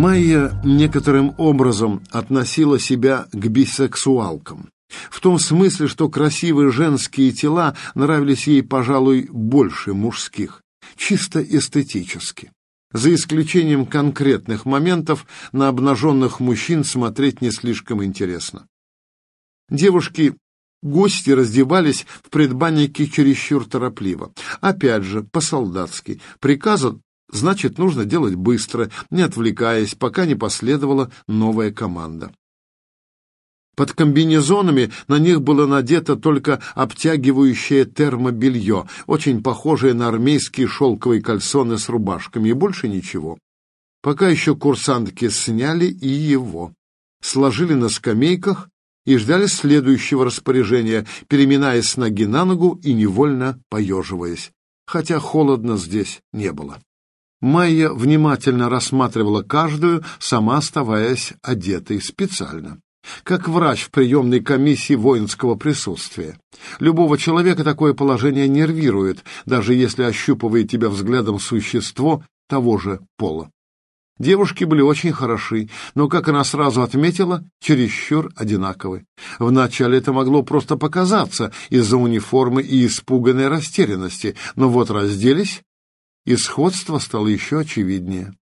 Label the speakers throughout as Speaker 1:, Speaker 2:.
Speaker 1: Майя некоторым образом относила себя к бисексуалкам. В том смысле, что красивые женские тела нравились ей, пожалуй, больше мужских, чисто эстетически. За исключением конкретных моментов на обнаженных мужчин смотреть не слишком интересно. Девушки Гости раздевались в предбаннике чересчур торопливо. Опять же, по-солдатски. Приказа, значит, нужно делать быстро, не отвлекаясь, пока не последовала новая команда. Под комбинезонами на них было надето только обтягивающее термобелье, очень похожее на армейские шелковые кальсоны с рубашками, и больше ничего. Пока еще курсантки сняли и его. Сложили на скамейках и ждали следующего распоряжения, переминаясь с ноги на ногу и невольно поеживаясь, хотя холодно здесь не было. Майя внимательно рассматривала каждую, сама оставаясь одетой специально. Как врач в приемной комиссии воинского присутствия. Любого человека такое положение нервирует, даже если ощупывает тебя взглядом существо того же пола. Девушки были очень хороши, но, как она сразу отметила, чересчур одинаковы. Вначале это могло просто показаться из-за униформы и испуганной растерянности, но вот разделись, и сходство стало еще очевиднее.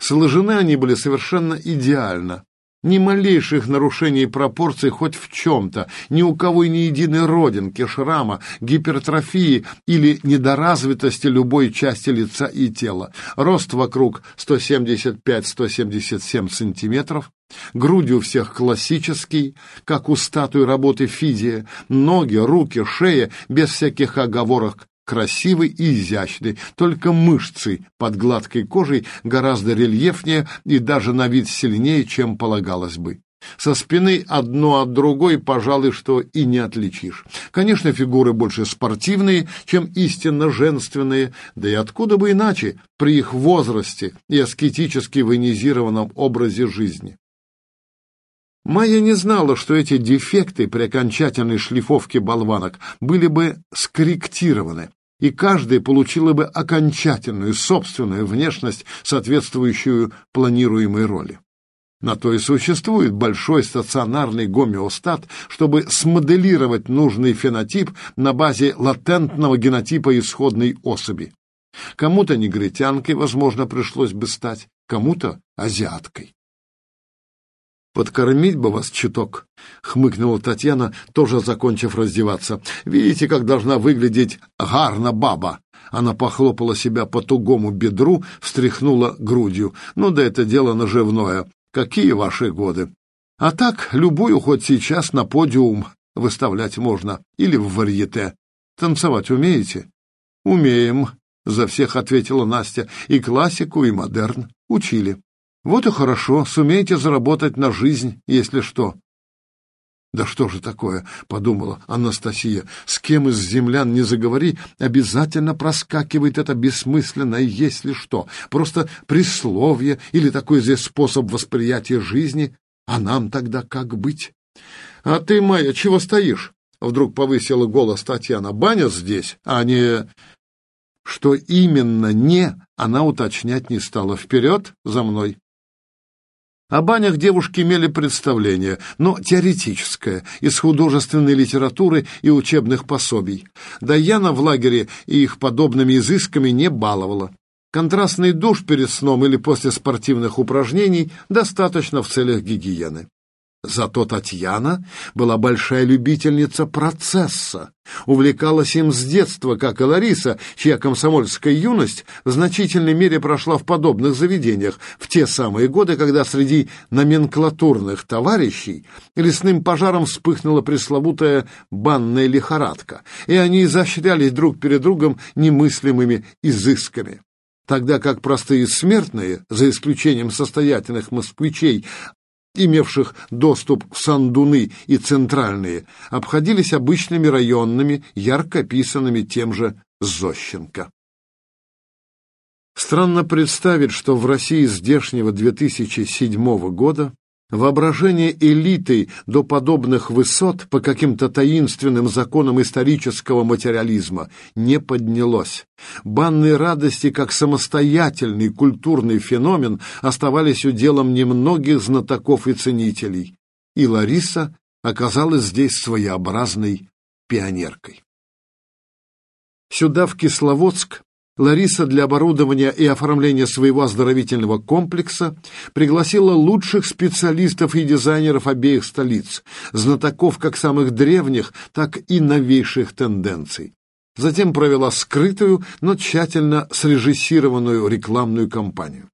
Speaker 1: Сложены они были совершенно идеально, ни малейших нарушений пропорций хоть в чем-то, ни у кого ни единой родинки, шрама, гипертрофии или недоразвитости любой части лица и тела. Рост вокруг 175-177 сантиметров, груди у всех классический, как у статуи работы Фидия, ноги, руки, шея, без всяких оговорок красивый и изящный, только мышцы под гладкой кожей гораздо рельефнее и даже на вид сильнее, чем полагалось бы. Со спины одно от другой, пожалуй, что и не отличишь. Конечно, фигуры больше спортивные, чем истинно женственные, да и откуда бы иначе при их возрасте и аскетически военизированном образе жизни. Майя не знала, что эти дефекты при окончательной шлифовке болванок были бы скорректированы, и каждая получила бы окончательную собственную внешность, соответствующую планируемой роли. На то и существует большой стационарный гомеостат, чтобы смоделировать нужный фенотип на базе латентного генотипа исходной особи. Кому-то негритянкой, возможно, пришлось бы стать, кому-то азиаткой. «Подкормить бы вас чуток», — хмыкнула Татьяна, тоже закончив раздеваться. «Видите, как должна выглядеть гарна баба?» Она похлопала себя по тугому бедру, встряхнула грудью. «Ну да это дело наживное. Какие ваши годы?» «А так, любую хоть сейчас на подиум выставлять можно. Или в варьете. Танцевать умеете?» «Умеем», — за всех ответила Настя. «И классику, и модерн. Учили». Вот и хорошо, сумеете заработать на жизнь, если что. «Да что же такое?» — подумала Анастасия. «С кем из землян не заговори, обязательно проскакивает это бессмысленное «если что». Просто присловие или такой здесь способ восприятия жизни. А нам тогда как быть?» «А ты, Майя, чего стоишь?» — вдруг повысила голос Татьяна. «Баня здесь, а не...» Что именно «не» она уточнять не стала. «Вперед, за мной!» О банях девушки имели представление, но теоретическое, из художественной литературы и учебных пособий. Даяна в лагере и их подобными изысками не баловала. Контрастный душ перед сном или после спортивных упражнений достаточно в целях гигиены. Зато Татьяна была большая любительница процесса, увлекалась им с детства, как и Лариса, чья комсомольская юность в значительной мере прошла в подобных заведениях в те самые годы, когда среди номенклатурных товарищей лесным пожаром вспыхнула пресловутая банная лихорадка, и они изощрялись друг перед другом немыслимыми изысками. Тогда как простые смертные, за исключением состоятельных москвичей, имевших доступ в Сандуны и Центральные, обходились обычными районными, ярко описанными тем же Зощенко. Странно представить, что в России здешнего 2007 года Воображение элиты до подобных высот по каким-то таинственным законам исторического материализма не поднялось. Банные радости, как самостоятельный культурный феномен, оставались уделом немногих знатоков и ценителей. И Лариса оказалась здесь своеобразной пионеркой. Сюда, в Кисловодск, Лариса для оборудования и оформления своего оздоровительного комплекса пригласила лучших специалистов и дизайнеров обеих столиц, знатоков как самых древних, так и новейших тенденций. Затем провела скрытую, но тщательно срежиссированную рекламную кампанию.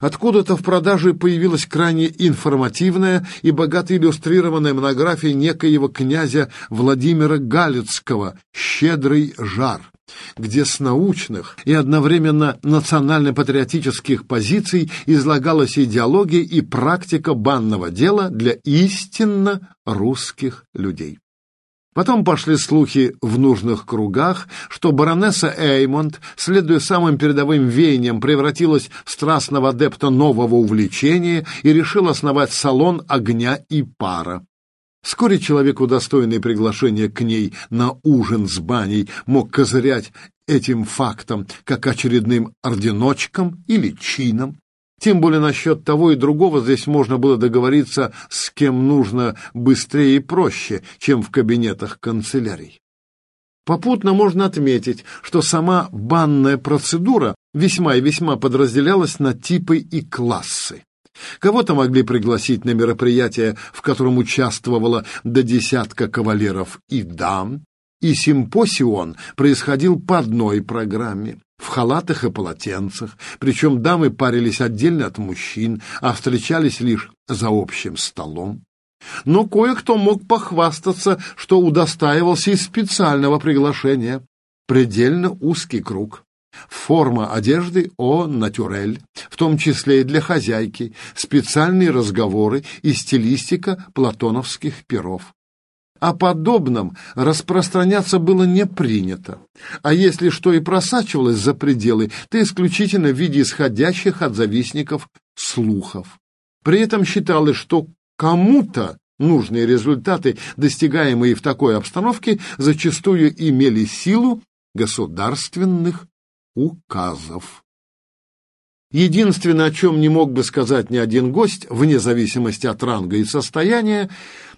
Speaker 1: Откуда-то в продаже появилась крайне информативная и богато иллюстрированная монография некоего князя Владимира Галицкого «Щедрый жар», где с научных и одновременно национально-патриотических позиций излагалась идеология и практика банного дела для истинно русских людей. Потом пошли слухи в нужных кругах, что баронесса Эймонд, следуя самым передовым веяниям, превратилась в страстного адепта нового увлечения и решила основать салон огня и пара. Вскоре человек, удостоенный приглашения к ней на ужин с баней, мог козырять этим фактом, как очередным орденочком или чином. Тем более насчет того и другого здесь можно было договориться с кем нужно быстрее и проще, чем в кабинетах канцелярий. Попутно можно отметить, что сама банная процедура весьма и весьма подразделялась на типы и классы. Кого-то могли пригласить на мероприятие, в котором участвовало до десятка кавалеров и дам, и симпосион происходил по одной программе, в халатах и полотенцах, причем дамы парились отдельно от мужчин, а встречались лишь за общим столом. Но кое-кто мог похвастаться, что удостаивался и специального приглашения. Предельно узкий круг. Форма одежды о натюрель, в том числе и для хозяйки, специальные разговоры и стилистика платоновских перов. О подобном распространяться было не принято, а если что и просачивалось за пределы, то исключительно в виде исходящих от завистников слухов. При этом считалось, что кому-то нужные результаты, достигаемые в такой обстановке, зачастую имели силу государственных указов. Единственное, о чем не мог бы сказать ни один гость, вне зависимости от ранга и состояния,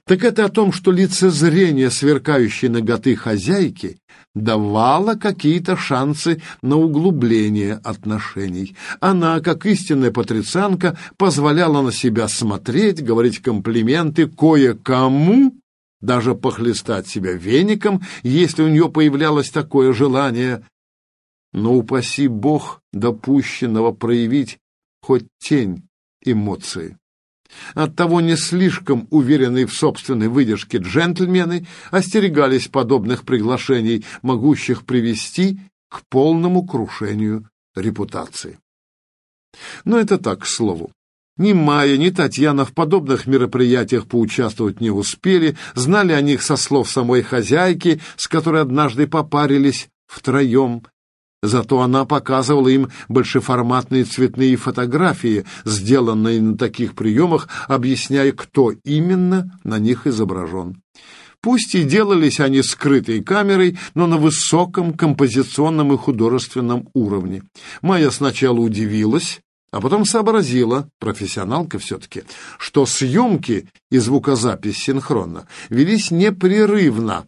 Speaker 1: так это о том, что лицезрение сверкающей ноготы хозяйки давало какие-то шансы на углубление отношений. Она, как истинная патрицианка, позволяла на себя смотреть, говорить комплименты кое-кому, даже похлестать себя веником, если у нее появлялось такое желание, но упаси Бог допущенного проявить хоть тень эмоции. Оттого не слишком уверенные в собственной выдержке джентльмены остерегались подобных приглашений, могущих привести к полному крушению репутации. Но это так, к слову. Ни Майя, ни Татьяна в подобных мероприятиях поучаствовать не успели, знали о них со слов самой хозяйки, с которой однажды попарились втроем, Зато она показывала им большеформатные цветные фотографии, сделанные на таких приемах, объясняя, кто именно на них изображен. Пусть и делались они скрытой камерой, но на высоком композиционном и художественном уровне. Майя сначала удивилась, а потом сообразила, профессионалка все-таки, что съемки и звукозапись синхронно велись непрерывно,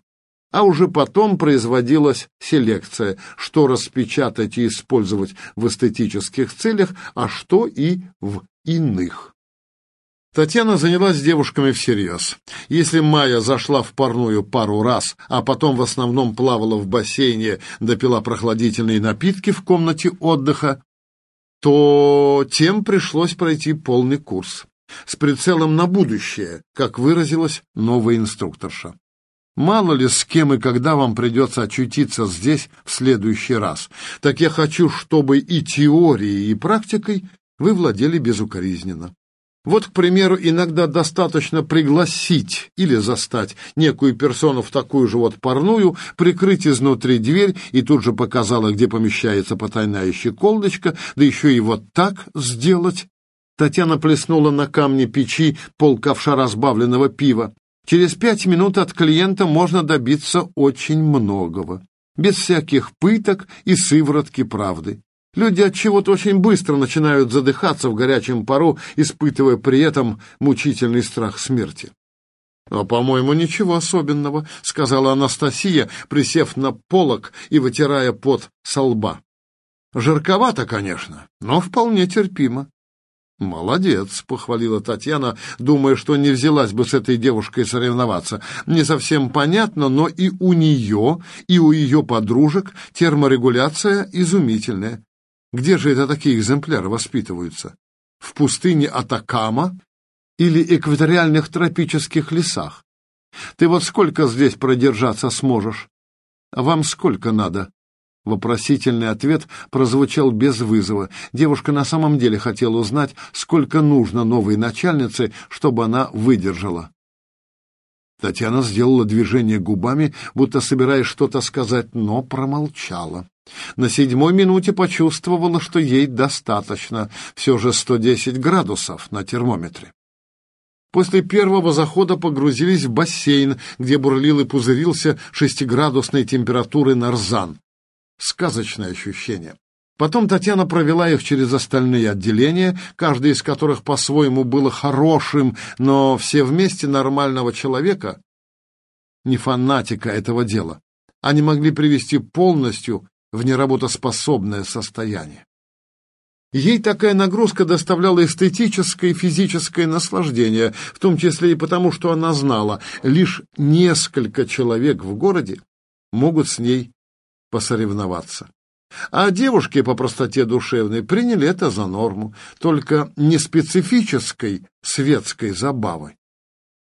Speaker 1: а уже потом производилась селекция, что распечатать и использовать в эстетических целях, а что и в иных. Татьяна занялась девушками всерьез. Если Майя зашла в парную пару раз, а потом в основном плавала в бассейне, допила прохладительные напитки в комнате отдыха, то тем пришлось пройти полный курс с прицелом на будущее, как выразилась новая инструкторша. Мало ли с кем и когда вам придется очутиться здесь в следующий раз. Так я хочу, чтобы и теорией, и практикой вы владели безукоризненно. Вот, к примеру, иногда достаточно пригласить или застать некую персону в такую же вот парную, прикрыть изнутри дверь и тут же показала, где помещается потайная щеколдочка, да еще и вот так сделать, Татьяна плеснула на камни печи полковша разбавленного пива. Через пять минут от клиента можно добиться очень многого. Без всяких пыток и сыворотки правды. Люди от чего-то очень быстро начинают задыхаться в горячем пару, испытывая при этом мучительный страх смерти. «А, по-моему, ничего особенного», — сказала Анастасия, присев на полок и вытирая пот со лба. «Жарковато, конечно, но вполне терпимо». «Молодец», — похвалила Татьяна, думая, что не взялась бы с этой девушкой соревноваться. «Не совсем понятно, но и у нее, и у ее подружек терморегуляция изумительная. Где же это такие экземпляры воспитываются? В пустыне Атакама или экваториальных тропических лесах? Ты вот сколько здесь продержаться сможешь? Вам сколько надо? Вопросительный ответ прозвучал без вызова. Девушка на самом деле хотела узнать, сколько нужно новой начальнице, чтобы она выдержала. Татьяна сделала движение губами, будто собираясь что-то сказать, но промолчала. На седьмой минуте почувствовала, что ей достаточно, все же 110 градусов на термометре. После первого захода погрузились в бассейн, где бурлил и пузырился шестиградусной температуры нарзан. Сказочное ощущение. Потом Татьяна провела их через остальные отделения, каждое из которых по-своему было хорошим, но все вместе нормального человека, не фанатика этого дела, они могли привести полностью в неработоспособное состояние. Ей такая нагрузка доставляла эстетическое и физическое наслаждение, в том числе и потому, что она знала, лишь несколько человек в городе могут с ней посоревноваться. А девушки по простоте душевной приняли это за норму, только не специфической светской забавы,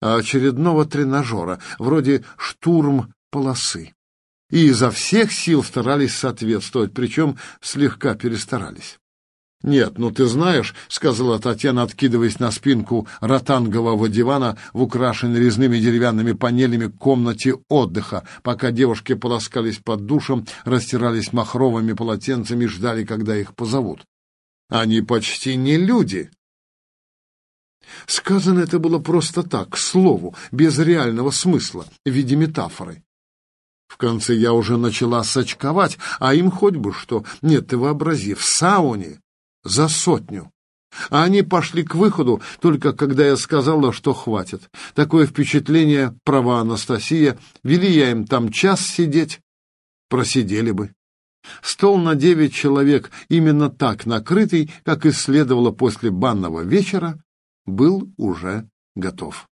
Speaker 1: а очередного тренажера, вроде штурм полосы и изо всех сил старались соответствовать, причем слегка перестарались. «Нет, ну ты знаешь», — сказала Татьяна, откидываясь на спинку ротангового дивана в украшенной резными деревянными панелями комнате отдыха, пока девушки полоскались под душем, растирались махровыми полотенцами и ждали, когда их позовут. «Они почти не люди». Сказано это было просто так, к слову, без реального смысла, в виде метафоры. В конце я уже начала сочковать, а им хоть бы что. Нет, ты вообрази, в сауне за сотню. А они пошли к выходу, только когда я сказала, что хватит. Такое впечатление, права Анастасия, вели я им там час сидеть, просидели бы. Стол на девять человек, именно так накрытый, как и следовало после банного вечера, был уже готов.